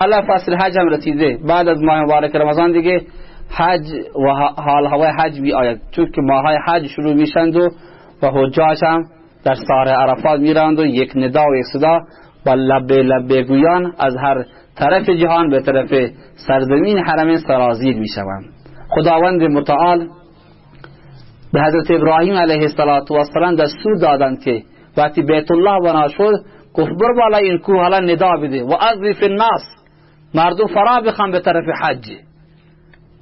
حالا فصل حج هم رسیده. بعد از ماه مبارک رمضان دیگه حج و حال هوای حج بی آید چون که ماهای حج شروع میشند و و حجاج هم در سار عرفات میرند و یک ندا و یک صدا با لبه لبه گویان از هر طرف جهان به طرف سرزمین حرم سرازیر می‌شوند. خداوند متعال به حضرت ابراهیم علیه السلام دستور دادند که وقتی بیت الله بنا شد گفت بر بالا این کوه حالا ندا بده. و اضرف الناس. مردم فرا بخوان به طرف حج.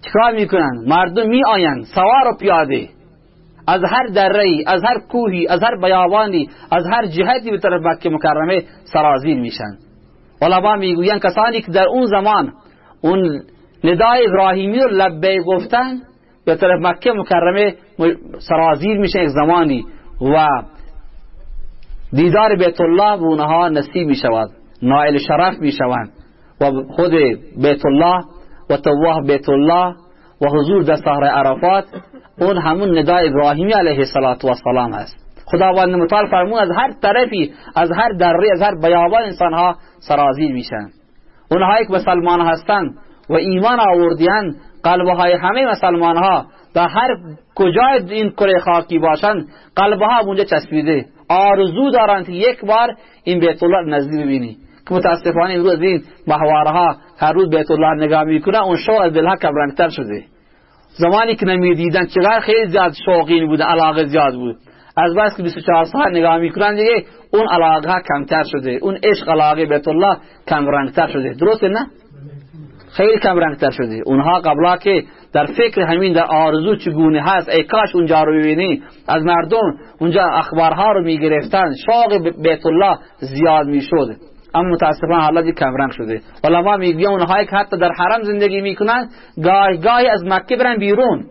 چیکار می‌کنن؟ مردم می آیند سوار و پیاده. از هر دره از هر کوهی از هر بیابانی از هر جهتی به طرف مکه مکرمه سرازیر میشن. علما می‌گویند کسانی که در اون زمان اون ندای ابراهیمی رو لبه گفتن به طرف مکه مکرمه سرازیر میشن یک زمانی و دیدار بیت الله به اونها نصیب می‌شود. نائل شرف می‌شوند. و خود بیت الله و تواه بیت الله و حضور در صحر عرفات اون همون ندای ابراهیمی علیه السلام هست خداوند متعال فرمون از هر طرفی از هر دره از هر بیابان انسان ها سرازیر میشن. اونهایی که مسلمان هستند و ایمان آوردیان قلبهای همه مسلمان ها در هر کجای این کره خاکی باشند قلبها اونجا چسبیده. آرزو دارند یک بار این بیت الله نزدیک ببینی. که متاسفانه امروز این محوارها هر روز بیت الله نگاه می‌کنه اون شوق کم رنگتر شده. زمانی که نمی‌دیدن چقدر خیلی زیاد شوقین بوده علاقه زیاد بود. از بس که 24 ساعت نگاه می‌کنن دیگه اون علاقه کمتر شده. اون عشق علاقه بیت الله کم رنگتر شده. درسته نه؟ خیلی کم رنگتر شده. اونها قبلا که در فکر همین در آرزو چگونه هست ای کاش اونجا رو ببینی. از مردم اونجا اخبارها رو می‌گرفتن. شوق بیت الله زیاد می‌شد. اما متاسفانه حالا کم رنگ شده. علما میگن اونهایی که حتی در حرم زندگی می‌کنن گاهی گاهی از مکه برن بیرون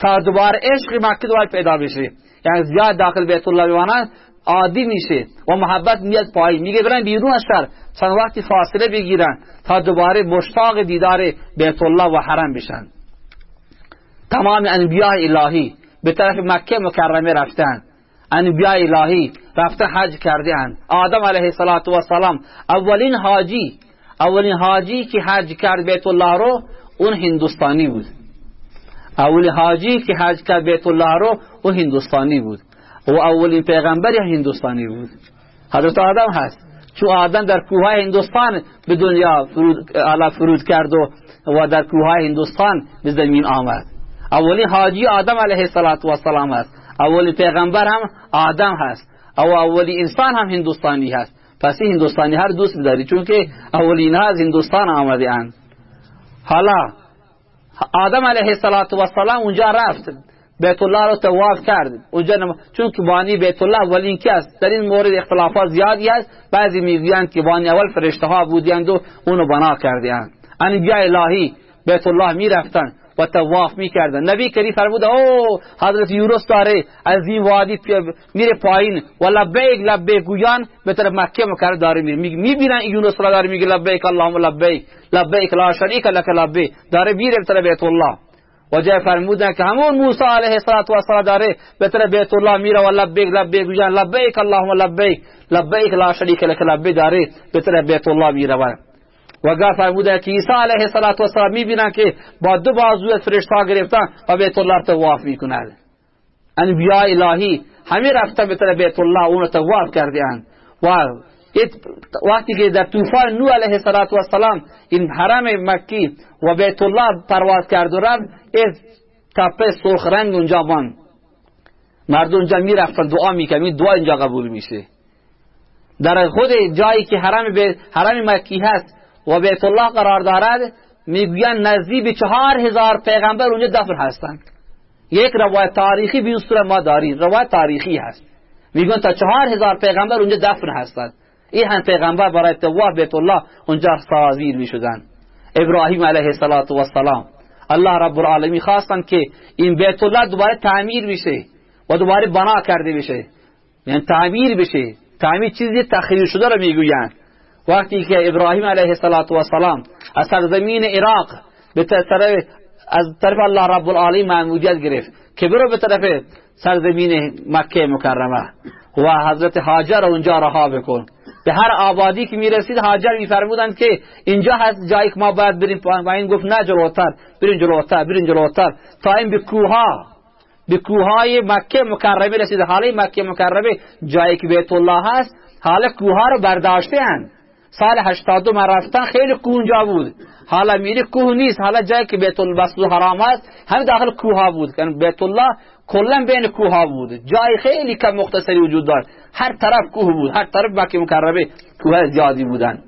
تا دوباره عشق مکه دوباره پیدا بشه. یعنی زیاد داخل بیت الله بمانن عادی میشه و محبت میاد پایین. میگه برن بیرون از شهر. چند وقتی فاصله بگیرن تا دوباره مشتاق دیدار بیت الله و حرم بشن. تمام انبیاء الهی به طرف مکه مکرمه رفتن. انبیاء الهی رفته حج کرده اند آدم علیه السلام اولین حاجی اولین حاجی که حج کرد بیت الله رو اون هندوستانی بود. اولین حاجی که حج کرد بیت الله رو اون هندوستانی بود. و اولین پیغمبر هندوستانی بود. حضرت آدم هست. چون آدم در کوه هندوستان به دنیا فرود, فرود کرد و, و در کوه هندوستان به زمین آمد. اولین حاجی آدم علیه السلام هست. اولین پیغمبر هم آدم هست. او اولی انسان هم هندوستانی هست. پس هندوستانی هر دوست داری چون که اولین ها از هندوستان آمده اند. حالا آدم علیه السلام اونجا رفت. بیت الله رو تواف کرد. اونجا نم... چون که بانی بیت الله اولین کی است؟ در این مورد اختلافات زیادی است بعضی می‌گویند که بانی اول فرشته ها بودند و اونو بنا کردند انبیاء الهی بیت الله می‌رفتن و تواف می‌کردن. نبی کریم فرمود او حضرت یونس داره از این وادی میره پایین. و لبیک لبیک گویان به طرف مکه مکرمه داره میره. می‌بینن یونس را داره میگه لبیک اللهم لبیک لبیک لا شریک لك لبیک. داره میره به طرف بیت الله و جای فرمودن که همون موسی علیه السلام داره به طرف بیت الله میره. و لبیک لبیک گویان لبیک اللهم لبیک لبیک لا شریک لك لبیک داره به طرف بیت الله میره. و گاه فرموده که عیسی علیه السلام می‌بینن که با دو بازو فرشتا گرفتن و بیت الله تواف می‌کنند. انبیاء الهی همه رفتن به طرف بیت الله اون تواف کردند و وقتی که در طوفان نوح علیه السلام این حرم مکی و بیت الله پرواز کرد و این تپه سرخ رنگ اونجا ماند. مردم اونجا می‌رفتن دعا می‌کنن دعا اینجا قبول میشه. در خود جایی که حرم حرم مکی هست و بیت الله قرار دارد می‌گویند نزدیک چهار هزار پیغمبر اونجا دفن هستند. یک روایت تاریخی به این ما داریم. روایت تاریخی هست. می‌گویند تا چهار هزار پیغمبر اونجا دفن هستند. این هم پیغمبر برای تواف بیت الله اونجا سازیر می‌شدند. ابراهیم علیه السلام الله رب العالمین خواستند که این بیت الله دوباره تعمیر بشه و دوباره بنا کرده بشه. یعنی تعمیر بشه. تعمیر چیزی تخییر شده رو می‌گویند. وقتی که ابراهیم علیه السلام از سرزمین عراق به طرف از طرف الله رب العالمین معمودیت گرفت که برو به طرف سرزمین مکه مکرمه و حضرت هاجر اونجا رها بکن. به هر آبادی که می‌رسید هاجر میفرمودند که اینجا هست جایی که ما باید بریم. و این گفت نه جلوتر برین جلوتر برین جلوتر. تا این به کوها به کوههای مکه مکرمه رسید حالا مکه مکرمه جایی که بیت الله هست حالا کوها رو برداشته هن. سال 82 من رفتن خیلی کوه اونجا بود. حالا میری کوه نیست حالا جایی که بیت المسجد حرام هست همه داخل کوه ها بود. یعنی بیت الله کلا بین کوه ها بود. جای خیلی کم مختصری وجود داشت. هر طرف کوه بود هر طرف مکه مکرمه کوه زیادی بودن.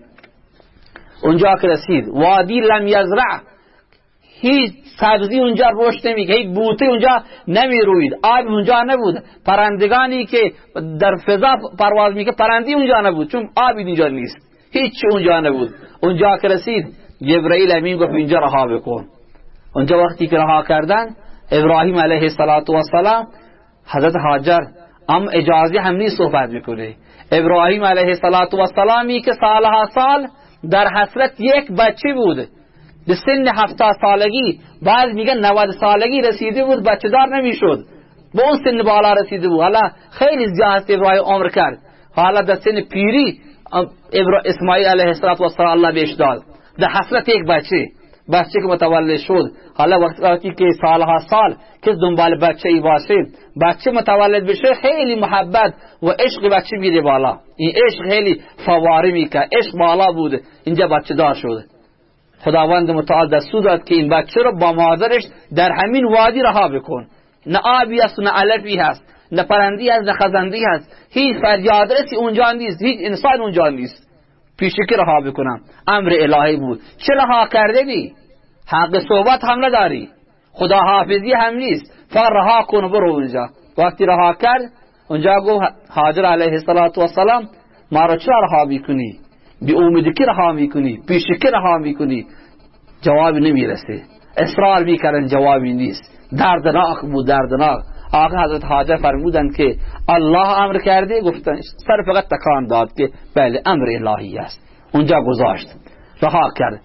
اونجا که رسید وادی لم یزرع. هیچ سبزی اونجا رشد نمیگه هیچ بوته اونجا نمی‌روید آب اونجا نبود. پرندگانی که در فضا پرواز میگه پرندی اونجا نبود. چون آبی اونجا نیست. هیچ اونجا نبود. اونجا که رسید جبرائیل امین گفت اینجا رها بکن. اونجا وقتی که رها کردن ابراهیم علیه السلام حضرت حاجر ام اجازه هم نیست صحبت بکنه ابراهیم علیه السلامی که سالها سال در حسرت یک بچه بود. به سن هفته سالگی بعد میگن 90 سالگی رسیده بود بچه دار نمی‌شد. به اون سن بالا رسیده بود. حالا خیلی زیاد ابراهیم عمر کرد. حالا در سن پیری اسماعیل علیه السلام الله بهش داد. در حسرت یک بچه. بچه که متولد شد. حالا وقتی که سالها سال کس دنبال بچه ای باشه بچه متولد بشه خیلی محبت و عشق بچه میره بالا. این عشق خیلی فواره میکن عشق بالا بود. اینجا بچه دار شد. خداوند متعال دستور داد که این بچه رو با مادرش در همین وادی رها بکن. نه آبی است نه علفی هست. نه پرندی هست نه خزندی هست. هیچ فریاد رسی اونجا نیست هیچ انسان اونجا نیست. پیشی که رها بکنم امر الهی بود. چه رها کرده بی حق صحبت هم نداری. خدا حافظی هم نیست. فقط رها کن برو اونجا. وقتی رها کرد اونجا گو حاضر علیه السلام ما رو چرا رها می‌کنی؟ بی امیدی که رها می‌کنی؟ پیشی که رها می‌کنی؟ جواب نمی‌رسه. اصرار می‌کردن جوابی نیست. دردناک بود دردناک. آقا حضرت حاجه فرمودن که الله امر کرده گفتن سر فقط تکان داد که بله امر الهی است. اونجا گذاشت. رها کرد.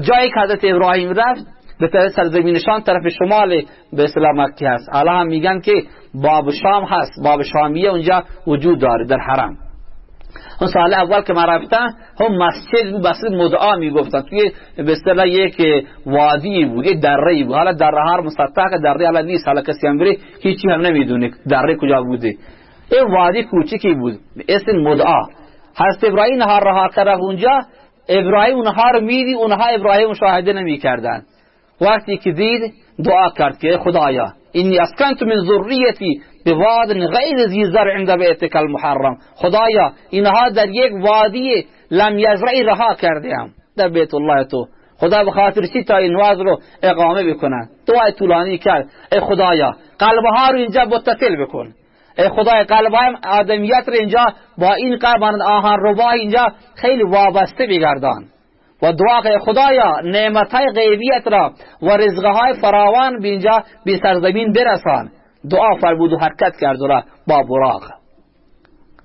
جایی که حضرت ابراهیم رفت به طرف سرزمینشان طرف شمال به اسلام مکی هست. حالا هم میگن که باب شام هست. باب شامیه اونجا وجود داره در حرم. اون سال اول که ما رفتن هم مسجد بود بس مدعا می‌گفتن. توی به اصطلاح یک وادی بود یک دره بود. حالا دره هر مسطح دره حالا نیست. حالا کسی هم بره هیچی هم نمی‌دونه دره کجا بوده. این وادی کوچکی بود اسم مدعا. حضرت ابراهیم نهار رها کرد اونجا. ابراهیم اونها رو میدی اونها ابراهیم مشاهده نمی‌کردن. وقتی که دید دعا کرد که خدایا اینی اسکنت من ذریتی بواد غیر زی زرع عند بیتک المحرم. خدایا اینها در یک وادی لم یزرعی رها کردیم در بیت الله تو. خدا به خاطر چی تا این واز رو اقامه بکنن دعای طولانی کرد. ای خدایا قلبها رو اینجا متصل بکن. ای خدای قلبهای آدمیت رو اینجا با این قلب آهن ربا اینجا خیلی وابسته بگردان. و دعا که خدایا نعمتهای غیبیت را و رزقهای فراوان به اینجا به سرزمین برسان. دعا فرمود و حرکت کرد را با براق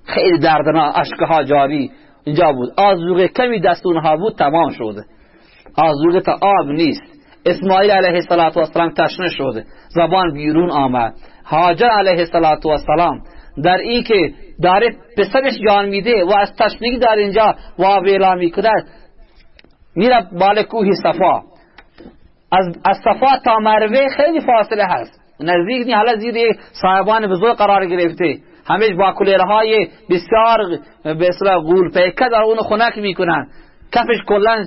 خیلی دردنا اشکها جاری. اینجا بود. آزوغ کمی دستونها بود تمام شد. آزوغ تا آب نیست. اسماعیل علیه السلام تشنه شد. زبان بیرون آمد. حاجر علیه السلام در این که داره پسرش جان میده و از تشنگی در اینجا واویلا می‌کند میره بال کوه صفا. از, از صفا تا مروه خیلی فاصله هست. نزدیک نی حالا زیر صاحبان بزرگ قرار گرفته. همیش با کلیره های بسیار به اصلا غول پیکه در اون خنک می‌کنن. کفش کلا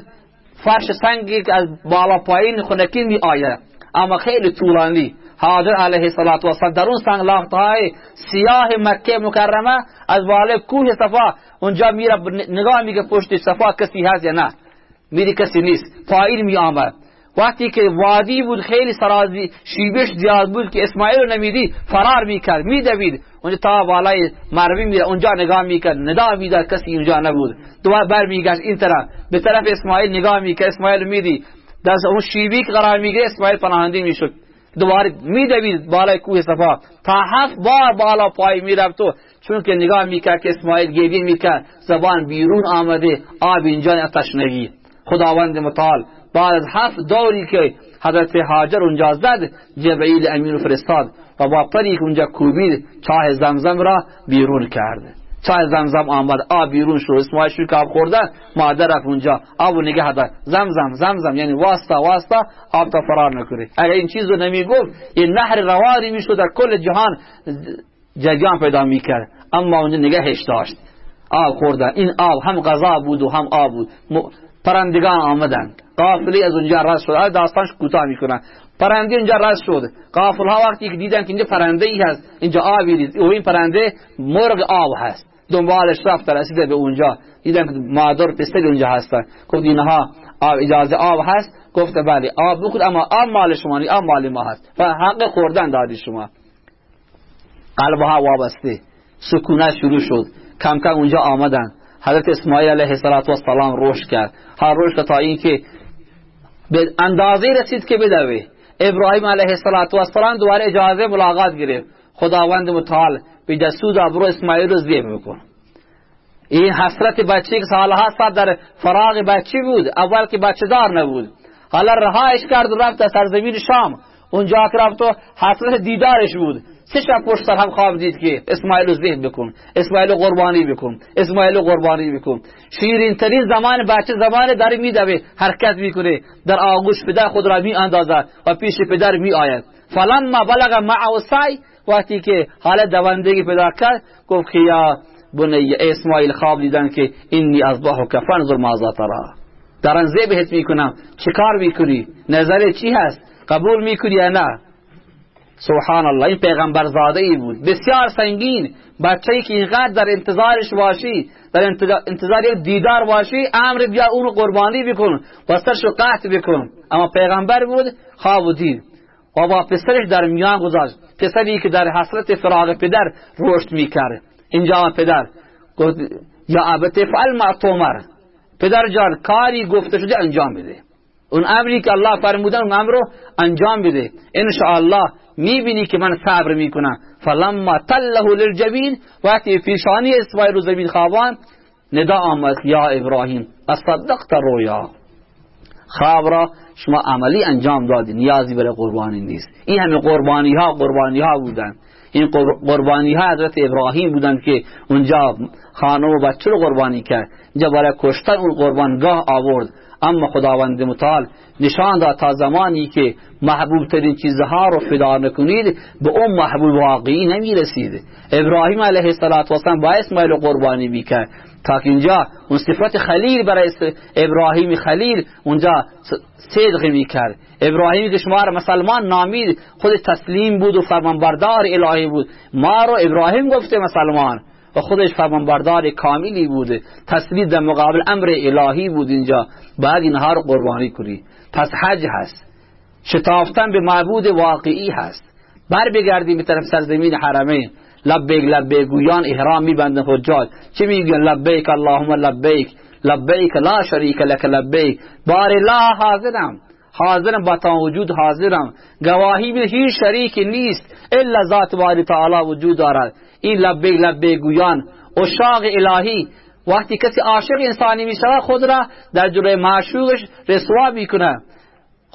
فرش سنگی از بالا پایین خنکی می آید اما خیلی طولانی. حاضر علیه السلام در اون سنگ های سیاه مکه مکرمه از بالا کوه صفا. اونجا میره نگاه میگه پشت صفا کسی هست یا نه. میری کسی نیست. پایین می آمد وقتی که وادی بود خیلی سرازی شیبش زیاد بود که اسماعیل رو نمیدی فرار می‌کرد میدوید. اونجا تا بالای مروی میره اونجا نگاه می‌کرد. ندا می‌داد کسی اونجا نبود. دوباره بر میگشت این طرف. به طرف اسماعیل نگاه می‌کرد اسماعیل میدی در اون شیبی که قرار می‌گیره اسماعیل پناهنده می‌شد. دوباره میدوید بالای کوه صفا. تا هفت بار بالا پای می‌رفت تو چون که نگاه می‌کرد که اسماعیل گریه می‌کرد زبان بیرون آمده آب اینجا تشنگی خداوند متعال. بعد از هفت دوری که حضرت حاجر اونجا زد جبرئیل امین فرستاد و با پری که اونجا کوبید چاه زمزم را بیرون کرد. چای زمزم آمد آب بیرون شد اسماعیل شروع آب خوردن مادر رفت اونجا. آب نگه داشت. زمزم زمزم یعنی واسطه واسطه آب تا فرار نکنه. اگر این چیز رو نمی گفت این نهر روانی می‌شد در کل جهان جریان پیدا می‌کرد. اما اونجا نگهش داشت. آب خوردن این آب هم غذا بود و هم آب بود. پرندگان آمدن قافلی از اونجا رد شد. داستانش کوتاه می‌کنن پرنده اینجا رد شد. قافل ها وقتی که دیدن که اینجا پرنده ای هست اینجا آبی دید و این پرنده مرغ آب هست. دنبالش رفت رسیده به اونجا. دیدن که مادر پسر اونجا هستن. گفت اینها آب اجازه آب هست. گفت بله آب بخود اما آب مال شما آب مال ما هست. و حق خوردن دادی شما. قلبها وابسته. سکونت شروع شد. کم کم اونجا آمدن. حضرت اسماعیل علیه السلام رشد کرد. هر رشد تا اینکه به اندازه رسید که بدوه ابراهیم علیه السلام دوباره اجازه ملاقات گرفت. خداوند متعال به دستود ابرو اسماعیل رو زیب میکن این حسرت بچه که سالها سال در فراغ بچه بود. اول که بچه دار نبود. حالا رهایش کرد و رفت در سرزمین شام. اونجا که رفت و حسرت دیدارش بود. سه شب پشت سر هم خواب دید که اسماعیل ذهن بکن اسماعیل قربانی بکن اسماعیل قربانی بکن. شیرین ترین زمان بچه زمان در میدوه حرکت می‌کنه. در آغوش پدر خود را می و پیش پدر می آید فلما بلغ معه سعی وقتی که حال دوندگی پیدا کرد گفت که یا بنی اسماعیل خواب دیدن که اینی از که فنظر مازا ترا دارن زیبهت می‌کنم. چیکار می‌کنی؟ نظر چی هست؟ قبول می‌کنی یا نه؟ سبحان الله این پیغمبر زاده ای بود. بسیار سنگین. بچه ای که اینقدر در انتظارش باشی در انتظار یک دیدار باشی امر بیا اون قربانی بکن و سرش قطع بکن. اما پیغمبر بود خواب و دید و با پسرش در میان گذاشت. پسری که در حسرت فراغ پدر رشد می‌کرد. اینجا پدر. گفت یا ابت فعل ما تومر. پدر جان کاری گفته شده انجام بده. اون امری که الله فرمودن اون امر رو انجام بده. ان الله می‌بینی که من صبر می‌کنم. فلما تله للجبین وقتی پیشانی اسماعیل رو زمین خوابان ندا آمد یا ابراهیم اصدقت رویا خواب را شما عملی انجام دادی نیازی برای قربانی نیست. این همه قربانی ها قربانی ها بودن. این قربانی ها حضرت ابراهیم بودن که اونجا خانه و بچه رو قربانی کرد. اینجا برای کشتن اون قربانگاه آورد. اما خداوند متعال نشان داد تا زمانی که محبوب ترین چیزها رو فدا نکنید به اون محبوب واقعی نمی رسید ابراهیم علیه السلام با اسماعیل قربانی می‌کرد. تا که اینجا اون صفت خلیل برای ابراهیم خلیل اونجا صدق می‌کرد. ابراهیمی که شما مسلمان نامید خود تسلیم بود و فرمانبردار الهی بود. ما رو ابراهیم گفته مسلمان و خودش فرمانبردار کاملی بوده تسلید در مقابل امر الهی بود اینجا. بعد اینها رو قربانی کنی. پس حج هست. شتافتن به معبود واقعی هست. بر بگردیم به طرف سرزمین حرمین. لبیک لبیک گویان احرام میبندن حجاج. چه میگن؟ لبیک اللهم لبیک. لبیک لا شریک لک لبیک. بار لا حاضرم. حاضرم با تا وجود حاضرم. گواهی به هیچ شریک نیست. الا ذات باری تعالی وجود دارد. این لبیک لبیک گویان. اشاق الهی. وقتی کسی عاشق انسانی میشه خود را در جلوی معشوقش رسوا می‌کنه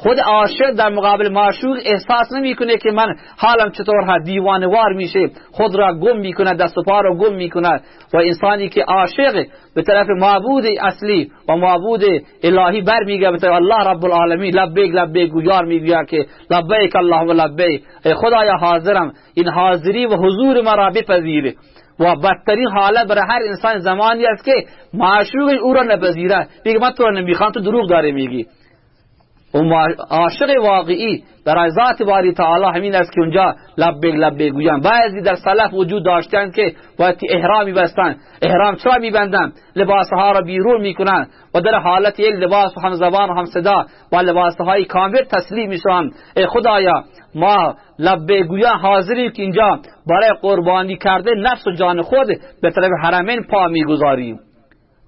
خود عاشق در مقابل معشوق احساس نمی‌کنه که من حالم چطور ها دیوانوار میشه. خود را گم می‌کنه دست و پا را گم می‌کنه و انسانی که عاشق به طرف معبود اصلی و معبود الهی بر میگه به طرف الله رب العالمین لبیک لبیک گویار میگه که لبیک اللهم لبیک. خدایا حاضرم. این حاضری و حضور مرا بپذیره و بدترین حالت برای هر انسان زمانی است که معشوقش او را نپذیره میگه من تو را نمی‌خوام تو دروغ داره میگی. و عاشق واقعی برای ذات باری تعالی همین است که اونجا لبیک لبیک گویان بعضی در سلف وجود داشتن که وقتی احرام بستن احرام چرا میبندن لباسها را بیرون می‌کنن و در حالت یک لباس هم زبان و هم صدا و لباسهای کامل تسلیم میشن ای خدایا ما لبیک گویان حاضری که اینجا برای قربانی کرده نفس و جان خود به طرف حرمین پا می‌گذاریم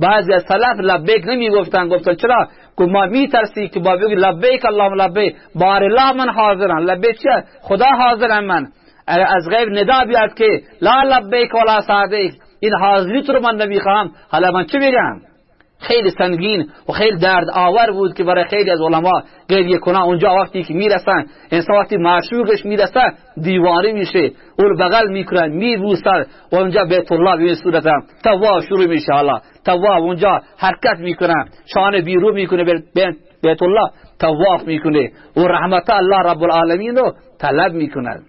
بعضی از سلف لبیک نمی گفتن چرا؟ که ما می ترسی که با بگی لبیک اللهم لبیک. بار الها من حاضرم. لبیک چه خدا حاضرم من. از غیب ندا بیاد که لا لبیک ولا سعدیک این حاضری تو رو من نمی‌خوام. حالا من چه بگم؟ خیلی سنگین و خیلی درد آور بود که برای خیلی از علما گریه کنن اونجا وقتی که می‌رسن انسان وقتی معشوقش می‌رسن دیوانه میشه اول بغل می‌کنن میبوسن. و اونجا بیت الله به صورت تواف شروع میشه. حالا تواف اونجا حرکت می‌کنن شانه بیرو می‌کنه بیت الله تواف می‌کنه. و رحمت الله رب العالمین رو طلب می‌کنن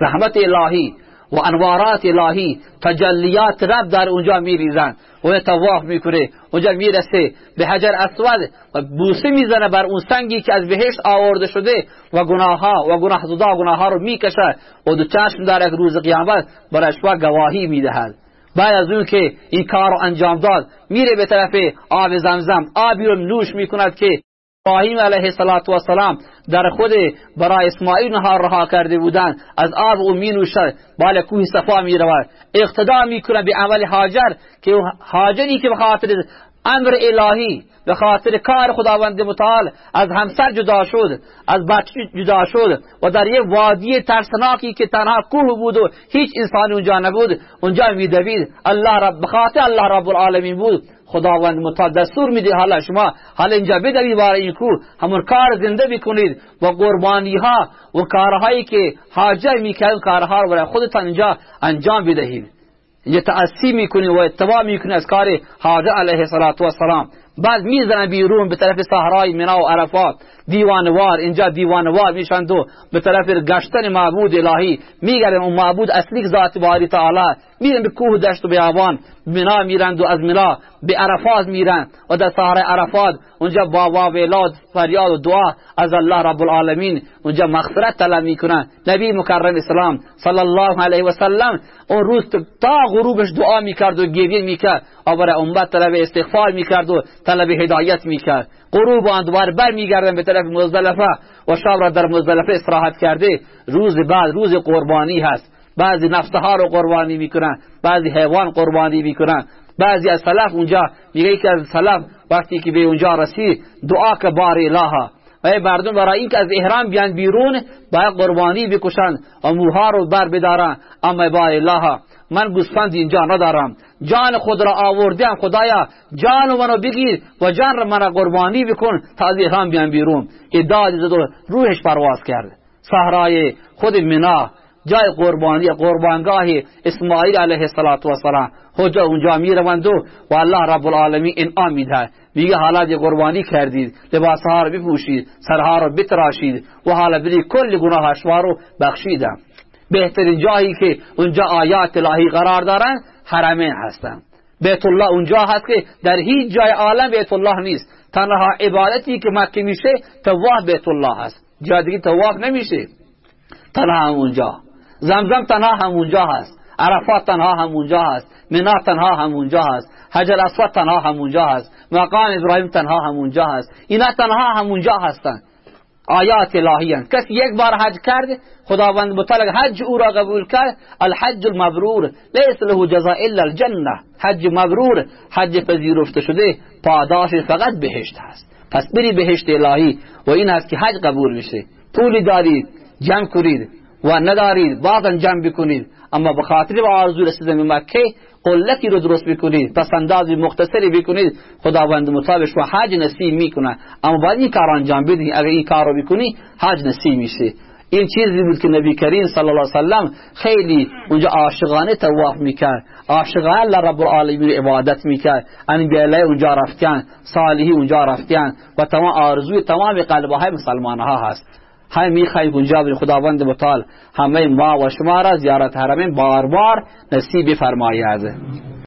رحمت الهی. و انوارات الهی تجلیات رب در اونجا میریزن. و تواف می‌کنه. اونجا می‌رسه به حجر اسود و بوسه می‌زنه بر اون سنگی که از بهشت آورده شده و گناه و گناه زدا گناه ها رو می‌کشه و دو چشم در یک روز قیامت برش گواهی می‌دهد. بعد از اون که این کار رو انجام داد میره به طرف آب زمزم. آبی رو نوش می‌کند که ابراهیم علیه السلام در خود برای اسماعیل نهار رها کرده بودند. از آب او می نوشد بالا کوه صفا می رود. اقتدا می به عمل حاجر که حاجری که به خاطر امر الهی به خاطر کار خداوند متعال از همسر جدا شد از بچه جدا شد و در یک وادی ترسناکی که تنها کوه بود و هیچ انسانی اونجا نبود اونجا میدوید الله رب بخاطر الله رب العالمین بود. خداوند متعال دستور میده حالا شما حالا اینجا بدوید برای این کوه همون کار زنده بکنید و قربانی ها و کارهایی که حاجر می‌کرد کارها رو برای خودتان اینجا انجام بدهید اینجا تأثیر می‌کنید و اتباع می‌کنید از کار حاجر علیه السلام بعد می‌زنن بیرون به طرف صحرای منا و عرفات. دیوانوار اینجا دیوانوار میشن دو. به طرف گشتن معبود الهی. میگردن اون معبود اصلی ذات باری تعالی. میرن به کوه دشت و بیابان منا میرند و از منا به عرفات میرن و در صحرای عرفات. اونجا با واویلاد فریاد و دعا از الله رب العالمین. اونجا مغفرت طلب می‌کنن. نبی مکرم اسلام صلی الله علیه و سلم اون روز تا غروبش دعا می‌کرد و گریه می‌کرد. و امت طلب استغفار می‌کرد و طلب هدایت می‌کرد. غروب و دوباره بر میگردن به طرف مزدلفه و شب را در مزدلفه استراحت کرده. روز بعد روز قربانی هست. بعضی نفسه ها رو قربانی می‌کنن بعضی حیوان قربانی می‌کنن. بعضی از سلف اونجا میگه که از سلف وقتی که به اونجا رسید دعا که بار الها و مردم برای اینکه از احرام بیان بیرون باید قربانی بکشند و موها رو بر بدارن. اما بار الله من گوسفند اینجا ندارم جان خود را آوردم خدایا. جان منو بگیر و جان را من قربانی بکن تا از احرام بیان بیرون. اداد روحش پرواز کرد. صحرای خود منا جای قربانی قربانگاه اسماعیل علیه السلام حجا اونجا می‌روند و و الله رب العالمین انعام میده. میگه حالا یه قربانی کردید لباسها رو بپوشید سرها رو بتراشید و حالا بری کل گناه رو بخشیدم. بهترین جایی که اونجا آیات الهی قرار دارن حرمین هستن. بیت الله اونجا هست که در هیچ جای عالم بیت الله نیست. تنها عبادتی که مکه میشه تواف بیت الله هست. جای دیگه تواف نمیشه. تنها همونجا. زمزم تنها همونجا هست. عرفات تنها همونجا هست. منا تنها همونجا هست. حجر اسود تنها همونجا هست. مقام ابراهیم تنها همونجا هست. اینا تنها همونجا هستن. آیات الهی کسی یک بار حج کرد خداوند مطلق حج او را قبول کرد الحج المبرور لیس له جزاء الا الجنه حج مبرور حج پذیرفته شده پاداش فقط بهشت هست پس بری بهشت الهی و این است که حج قبول میشه. پولی دارید جمع کنید. و ندارید بعضا جمع بکنید. اما به خاطر به آرزو رسیدن به مکه قلتی رو درست بکنید پس اندازی مختصری بکنید خداوند مطابش و حج نصیب می‌کنه. اما باید این کار انجام بدی اگر این کار رو بکنی حج نصیب میشه. این چیزی بود که نبی کریم صلی الله علیه وسلم خیلی اونجا عاشقانه تواف می‌کرد. عاشقانه الله رب العالمین عبادت می‌کرد. انبیاء اونجا رفتن صالحی اونجا رفتن و تمام آرزوی تمام قلبهای مسلمان ها هست. همه می‌خواهیم اونجا به خداوند متعال همه ما و شما را زیارت حرمین بار بار نصیب فرماید